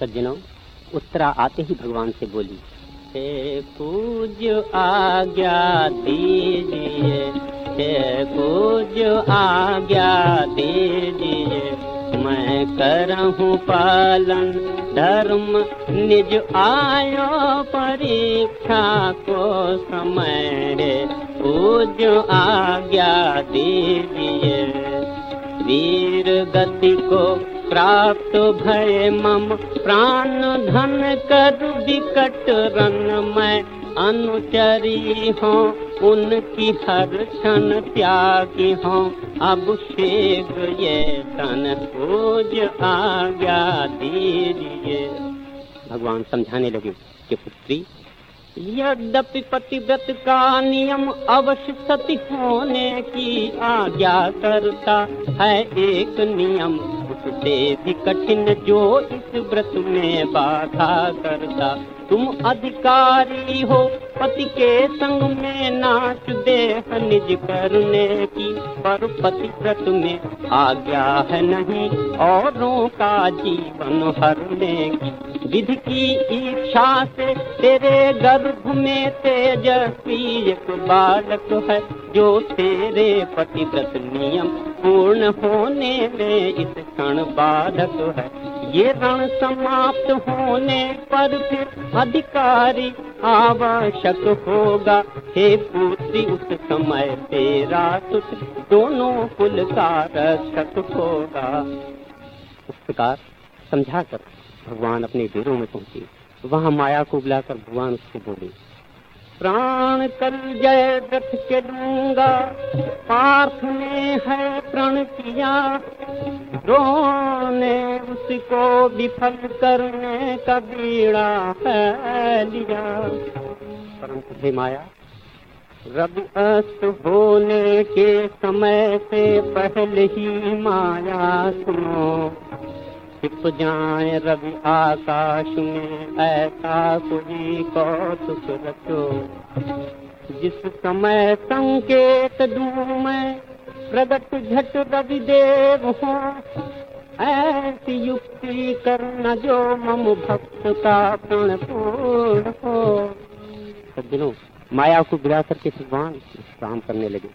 सज्जनों, उत्तरा आते ही भगवान से बोली, हे पूज आज्ञा दीजिए, हे पूज आज्ञा दीजिए, मैं करहूँ पालन धर्म निज आयो परीक्षा को समय रे। पूज आज्ञा दीजिए, वीर गति को प्राप्त भय मम प्राण धन कर विकट रन मैं अनुचरी हूँ, उनकी हर क्षण त्यागी हूँ। अब शेग ये तन पूज आज्ञा दीजिए। भगवान, समझाने लगे कि पुत्री, यद्यपि पतिव्रत का नियम अवश्य सती होने की आज्ञा करता है, एक नियम उससे भी कठिन जो इस व्रत में बाधा करता। तुम अधिकारी हो, पति के संग में नाच देह निज करने की, पर पति व्रत में आज्ञा है नहीं, औरों का जीवन हरने की। विधि की इच्छा से तेरे गर्भ में तेजस्वी एक बालक है, जो तेरे पतिव्रत नियम पूर्ण होने में इस क्षण बाधक है। ये रण समाप्त होने पर फिर अधिकारी आवश्यक होगा। हे पुत्री उस समय तेरा सुख दोनों कुल का रक्षक होगा। उस प्रकार समझा कर भगवान अपने डेरों में पहुँचे। वहाँ माया को बुलाकर भगवान उसको बोले, प्राण कल जय रथ के दूँगा पार्थ में है प्रण किया, रोने उसको विफल करने का बीड़ा है लिया। परंतु हे माया रवि अस्त होने के समय से पहले ही माया सुनो। छिप जाए रवि आकाश में, ऐसा कोई कौतुक रचो। जिस समय संकेत दू मैं प्रगट झट रवि देव हो। ऐसी युक्ति करना जो मम भक्त का प्रण पूर्ण हो। सज्जनों माया को गिरा करके भगवान काम करने लगे।